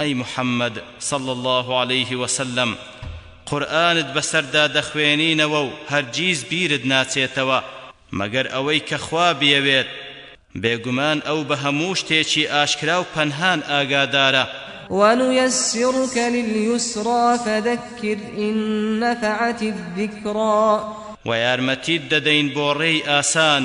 ئەی محمد صلی اللە علیه وسلم قورئانت بەسەردا دەخوێنینەوە و هەرگیز بیرت ناچێتەوە مەگەر ئەوەی کە خوا بیەوێت، بێگومان ئەو بە هەموو شتێکی ئاشکرا و پەنهان ئاگادارە. ونیسرک للیسری فذکر ان نفعت الذکری. ویارمەتیت دەدەین بۆ ڕێی ئاسان